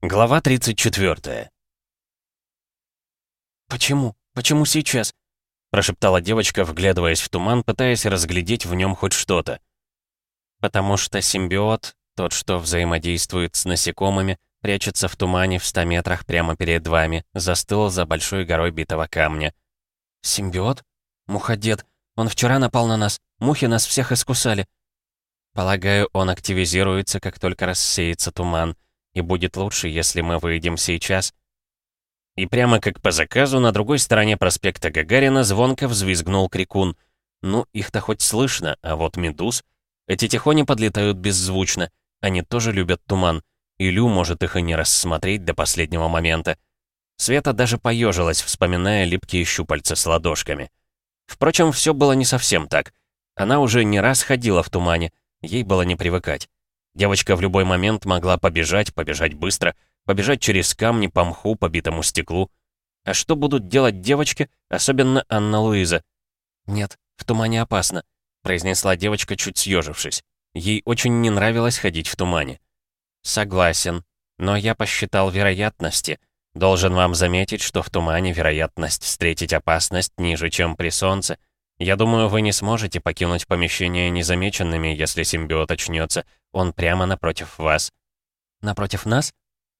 Глава 34. «Почему? Почему сейчас?» прошептала девочка, вглядываясь в туман, пытаясь разглядеть в нем хоть что-то. «Потому что симбиот, тот, что взаимодействует с насекомыми, прячется в тумане в ста метрах прямо перед вами, застыл за большой горой битого камня». «Симбиот? Муходед, он вчера напал на нас, мухи нас всех искусали». «Полагаю, он активизируется, как только рассеется туман» и будет лучше, если мы выйдем сейчас». И прямо как по заказу, на другой стороне проспекта Гагарина звонко взвизгнул крикун. Ну, их-то хоть слышно, а вот медуз... Эти тихони подлетают беззвучно. Они тоже любят туман. И Лю может их и не рассмотреть до последнего момента. Света даже поежилась, вспоминая липкие щупальца с ладошками. Впрочем, все было не совсем так. Она уже не раз ходила в тумане, ей было не привыкать. Девочка в любой момент могла побежать, побежать быстро, побежать через камни по мху, по битому стеклу. А что будут делать девочки, особенно Анна-Луиза? «Нет, в тумане опасно», — произнесла девочка, чуть съежившись. Ей очень не нравилось ходить в тумане. «Согласен, но я посчитал вероятности. Должен вам заметить, что в тумане вероятность встретить опасность ниже, чем при солнце. Я думаю, вы не сможете покинуть помещение незамеченными, если симбиот очнется. Он прямо напротив вас». «Напротив нас?»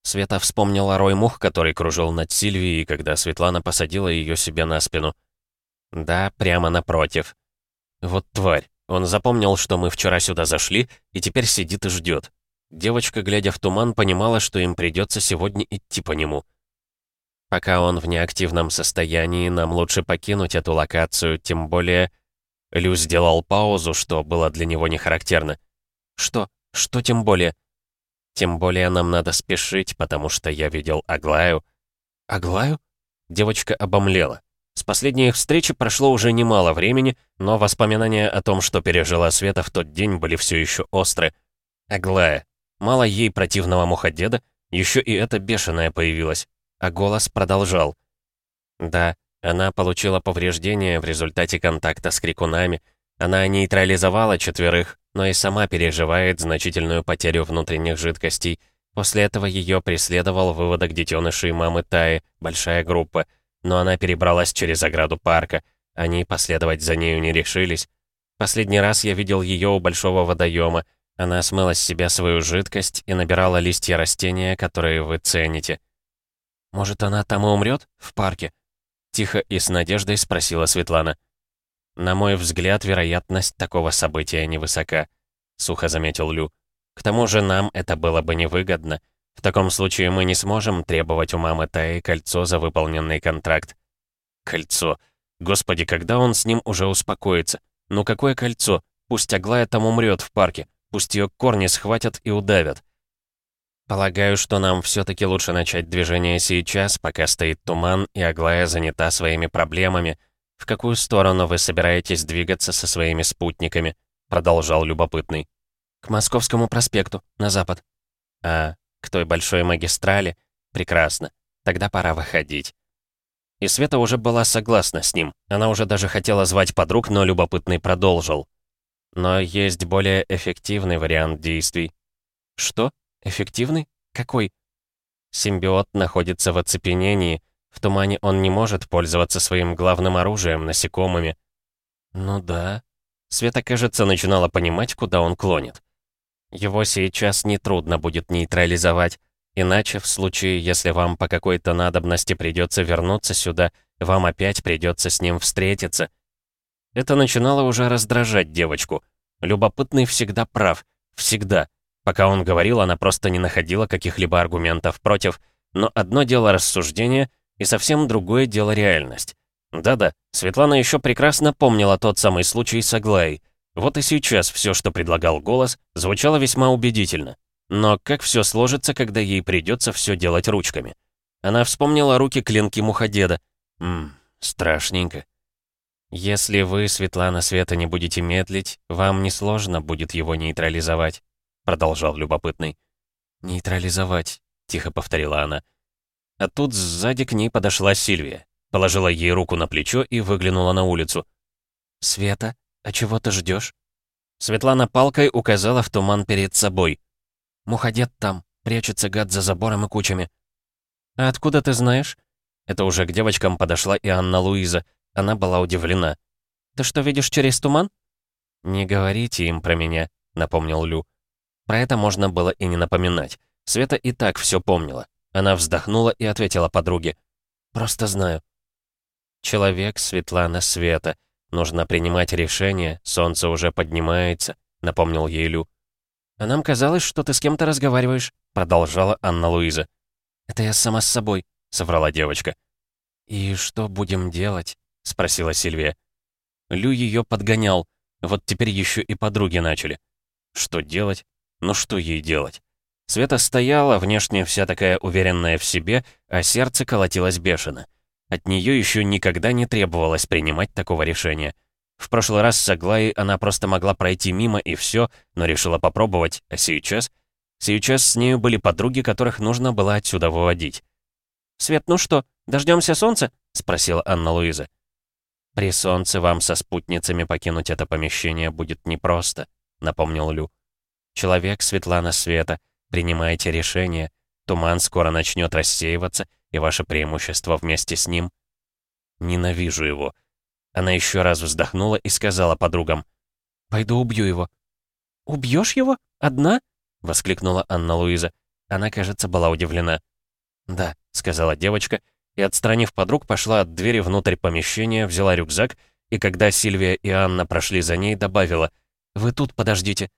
Света вспомнила рой мух, который кружил над Сильвией, когда Светлана посадила ее себе на спину. «Да, прямо напротив». «Вот тварь. Он запомнил, что мы вчера сюда зашли, и теперь сидит и ждет. Девочка, глядя в туман, понимала, что им придется сегодня идти по нему. Пока он в неактивном состоянии, нам лучше покинуть эту локацию, тем более... Лю сделал паузу, что было для него не характерно. Что? Что тем более? Тем более нам надо спешить, потому что я видел Аглаю. Аглаю? Девочка обомлела. С последней их встречи прошло уже немало времени, но воспоминания о том, что пережила Света в тот день, были все еще остры. Аглая. Мало ей противного муходеда, еще и эта бешеная появилась а голос продолжал. Да, она получила повреждения в результате контакта с крикунами. Она нейтрализовала четверых, но и сама переживает значительную потерю внутренних жидкостей. После этого ее преследовал выводок детенышей мамы Таи, большая группа, но она перебралась через ограду парка. Они последовать за нею не решились. Последний раз я видел ее у большого водоема. Она смыла с себя свою жидкость и набирала листья растения, которые вы цените. «Может, она там и умрет? В парке?» Тихо и с надеждой спросила Светлана. «На мой взгляд, вероятность такого события невысока», — сухо заметил Лю. «К тому же нам это было бы невыгодно. В таком случае мы не сможем требовать у мамы Таи кольцо за выполненный контракт». «Кольцо? Господи, когда он с ним уже успокоится? Ну какое кольцо? Пусть Аглая там умрет в парке. Пусть ее корни схватят и удавят. «Полагаю, что нам все-таки лучше начать движение сейчас, пока стоит туман и Аглая занята своими проблемами. В какую сторону вы собираетесь двигаться со своими спутниками?» Продолжал любопытный. «К Московскому проспекту, на запад». «А, к той большой магистрали? Прекрасно. Тогда пора выходить». И Света уже была согласна с ним. Она уже даже хотела звать подруг, но любопытный продолжил. Но есть более эффективный вариант действий. «Что?» Эффективный? Какой? Симбиот находится в оцепенении. В тумане он не может пользоваться своим главным оружием, насекомыми. Ну да. Света, кажется, начинала понимать, куда он клонит. Его сейчас нетрудно будет нейтрализовать. Иначе, в случае, если вам по какой-то надобности придется вернуться сюда, вам опять придется с ним встретиться. Это начинало уже раздражать девочку. Любопытный всегда прав. Всегда. Пока он говорил, она просто не находила каких-либо аргументов против, но одно дело рассуждение, и совсем другое дело реальность. Да-да, Светлана еще прекрасно помнила тот самый случай с Аглаей. Вот и сейчас все, что предлагал голос, звучало весьма убедительно. Но как все сложится, когда ей придется все делать ручками? Она вспомнила руки клинки Муходеда. Ммм, страшненько. Если вы, Светлана Света, не будете медлить, вам несложно будет его нейтрализовать продолжал любопытный. «Нейтрализовать», — тихо повторила она. А тут сзади к ней подошла Сильвия, положила ей руку на плечо и выглянула на улицу. «Света, а чего ты ждешь? Светлана палкой указала в туман перед собой. «Муходед там, Прячется гад за забором и кучами». «А откуда ты знаешь?» Это уже к девочкам подошла и Анна Луиза. Она была удивлена. «Ты что, видишь через туман?» «Не говорите им про меня», — напомнил Лю. Про это можно было и не напоминать. Света и так все помнила. Она вздохнула и ответила подруге. «Просто знаю». «Человек, Светлана, Света. Нужно принимать решение, солнце уже поднимается», — напомнил ей Лю. «А нам казалось, что ты с кем-то разговариваешь», — продолжала Анна-Луиза. «Это я сама с собой», — соврала девочка. «И что будем делать?» — спросила Сильвия. Лю ее подгонял. Вот теперь еще и подруги начали. Что делать? Ну что ей делать? Света стояла, внешне вся такая уверенная в себе, а сердце колотилось бешено. От нее еще никогда не требовалось принимать такого решения. В прошлый раз с Аглаей она просто могла пройти мимо и все, но решила попробовать, а сейчас? Сейчас с нею были подруги, которых нужно было отсюда выводить. «Свет, ну что, дождемся солнца?» — спросила Анна-Луиза. «При солнце вам со спутницами покинуть это помещение будет непросто», — напомнил Лю. «Человек Светлана Света, принимайте решение. Туман скоро начнет рассеиваться, и ваше преимущество вместе с ним». «Ненавижу его». Она еще раз вздохнула и сказала подругам. «Пойду убью его». «Убьешь его? Одна?» — воскликнула Анна-Луиза. Она, кажется, была удивлена. «Да», — сказала девочка, и, отстранив подруг, пошла от двери внутрь помещения, взяла рюкзак, и когда Сильвия и Анна прошли за ней, добавила «Вы тут подождите».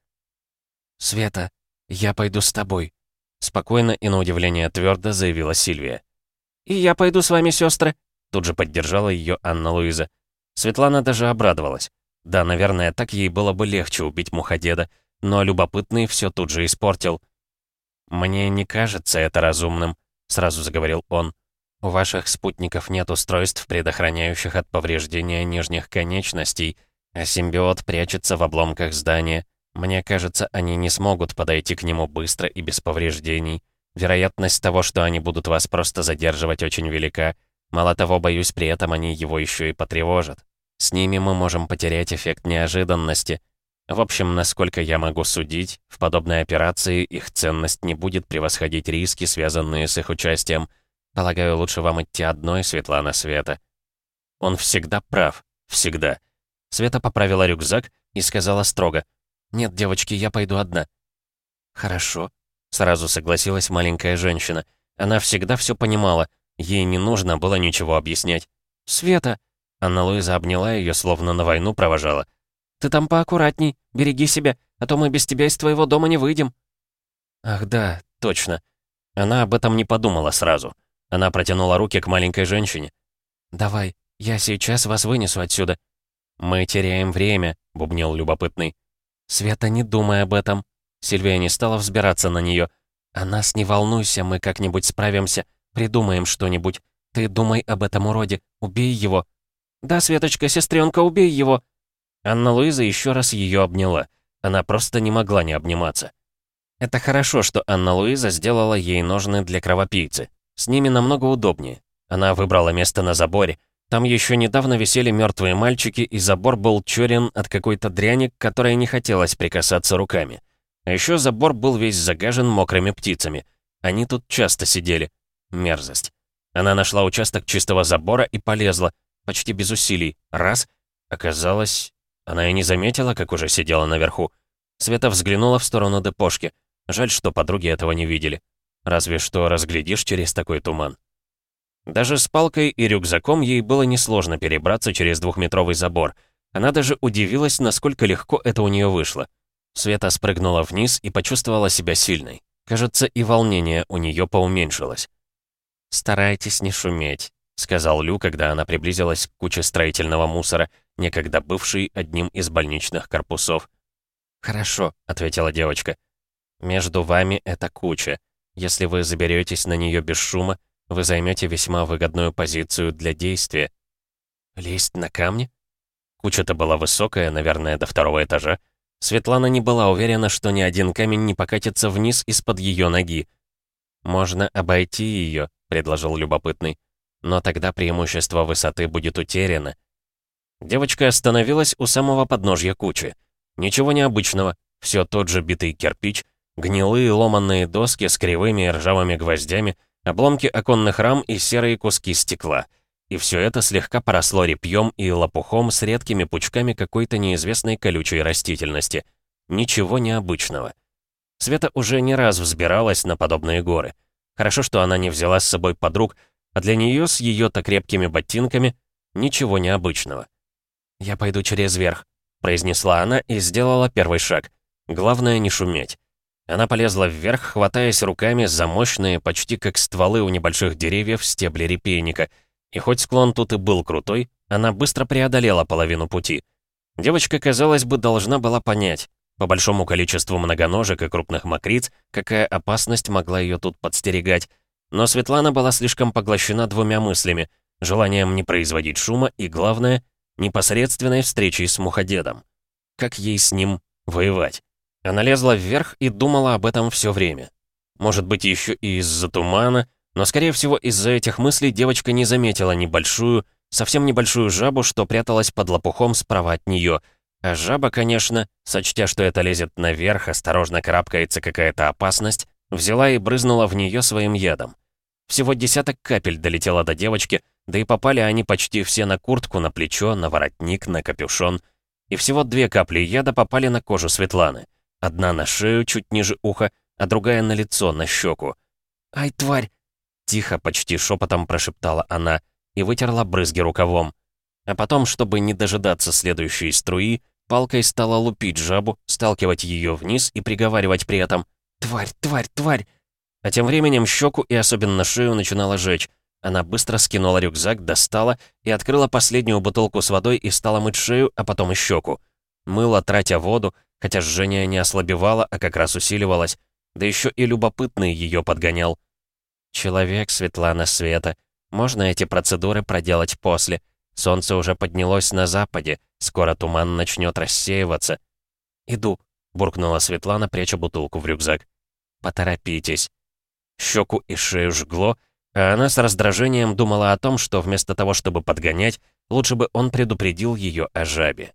«Света, я пойду с тобой», — спокойно и на удивление твердо заявила Сильвия. «И я пойду с вами, сестры», — тут же поддержала ее Анна-Луиза. Светлана даже обрадовалась. Да, наверное, так ей было бы легче убить муходеда, но любопытный все тут же испортил. «Мне не кажется это разумным», — сразу заговорил он. У ваших спутников нет устройств, предохраняющих от повреждения нижних конечностей, а симбиот прячется в обломках здания. Мне кажется, они не смогут подойти к нему быстро и без повреждений. Вероятность того, что они будут вас просто задерживать, очень велика. Мало того, боюсь, при этом они его еще и потревожат. С ними мы можем потерять эффект неожиданности. В общем, насколько я могу судить, в подобной операции их ценность не будет превосходить риски, связанные с их участием — Полагаю, лучше вам идти одной, Светлана Света. Он всегда прав. Всегда. Света поправила рюкзак и сказала строго. «Нет, девочки, я пойду одна». «Хорошо», — сразу согласилась маленькая женщина. Она всегда все понимала. Ей не нужно было ничего объяснять. «Света!» Анна Луиза обняла ее, словно на войну провожала. «Ты там поаккуратней, береги себя, а то мы без тебя из твоего дома не выйдем». «Ах да, точно». Она об этом не подумала сразу. Она протянула руки к маленькой женщине. «Давай, я сейчас вас вынесу отсюда». «Мы теряем время», — бубнил любопытный. «Света, не думай об этом». Сильвия не стала взбираться на нее. «А нас не волнуйся, мы как-нибудь справимся, придумаем что-нибудь. Ты думай об этом уроде, убей его». «Да, Светочка, сестренка, убей его». Анна-Луиза еще раз ее обняла. Она просто не могла не обниматься. Это хорошо, что Анна-Луиза сделала ей ножны для кровопийцы. С ними намного удобнее. Она выбрала место на заборе. Там еще недавно висели мертвые мальчики, и забор был черен от какой-то дряни, к которой не хотелось прикасаться руками. А еще забор был весь загажен мокрыми птицами. Они тут часто сидели. Мерзость. Она нашла участок чистого забора и полезла, почти без усилий. Раз. Оказалось, она и не заметила, как уже сидела наверху. Света взглянула в сторону депошки. Жаль, что подруги этого не видели. Разве что разглядишь через такой туман. Даже с палкой и рюкзаком ей было несложно перебраться через двухметровый забор. Она даже удивилась, насколько легко это у нее вышло. Света спрыгнула вниз и почувствовала себя сильной. Кажется, и волнение у нее поуменьшилось. «Старайтесь не шуметь», — сказал Лю, когда она приблизилась к куче строительного мусора, некогда бывшей одним из больничных корпусов. «Хорошо», — ответила девочка. «Между вами эта куча. Если вы заберетесь на нее без шума, вы займете весьма выгодную позицию для действия. Лезть на камни? Куча-то была высокая, наверное, до второго этажа. Светлана не была уверена, что ни один камень не покатится вниз из-под ее ноги. «Можно обойти ее», — предложил любопытный. «Но тогда преимущество высоты будет утеряно». Девочка остановилась у самого подножья кучи. Ничего необычного, все тот же битый кирпич, Гнилые ломанные доски с кривыми и ржавыми гвоздями, обломки оконных рам и серые куски стекла. И все это слегка поросло репьем и лопухом с редкими пучками какой-то неизвестной колючей растительности. Ничего необычного. Света уже не раз взбиралась на подобные горы. Хорошо, что она не взяла с собой подруг, а для нее с ее-то крепкими ботинками ничего необычного. «Я пойду через верх», — произнесла она и сделала первый шаг. Главное не шуметь. Она полезла вверх, хватаясь руками за мощные, почти как стволы у небольших деревьев, стебли репейника. И хоть склон тут и был крутой, она быстро преодолела половину пути. Девочка, казалось бы, должна была понять, по большому количеству многоножек и крупных мокриц, какая опасность могла ее тут подстерегать. Но Светлана была слишком поглощена двумя мыслями — желанием не производить шума и, главное, непосредственной встречей с Муходедом. Как ей с ним воевать? Она лезла вверх и думала об этом все время. Может быть, еще и из-за тумана, но, скорее всего, из-за этих мыслей девочка не заметила небольшую, совсем небольшую жабу, что пряталась под лопухом справа от нее. А жаба, конечно, сочтя, что это лезет наверх, осторожно карабкается какая-то опасность, взяла и брызнула в нее своим ядом. Всего десяток капель долетело до девочки, да и попали они почти все на куртку, на плечо, на воротник, на капюшон. И всего две капли яда попали на кожу Светланы. Одна на шею, чуть ниже уха, а другая на лицо, на щеку. «Ай, тварь!» Тихо, почти шепотом прошептала она и вытерла брызги рукавом. А потом, чтобы не дожидаться следующей струи, палкой стала лупить жабу, сталкивать ее вниз и приговаривать при этом «Тварь, тварь, тварь!». А тем временем щеку и особенно шею начинала жечь. Она быстро скинула рюкзак, достала и открыла последнюю бутылку с водой и стала мыть шею, а потом и щеку. Мыла, тратя воду, хотя жжение не ослабевало, а как раз усиливалось, да еще и любопытный ее подгонял. «Человек, Светлана Света, можно эти процедуры проделать после? Солнце уже поднялось на западе, скоро туман начнет рассеиваться». «Иду», — буркнула Светлана, пряча бутылку в рюкзак. «Поторопитесь». Щеку и шею жгло, а она с раздражением думала о том, что вместо того, чтобы подгонять, лучше бы он предупредил ее о жабе.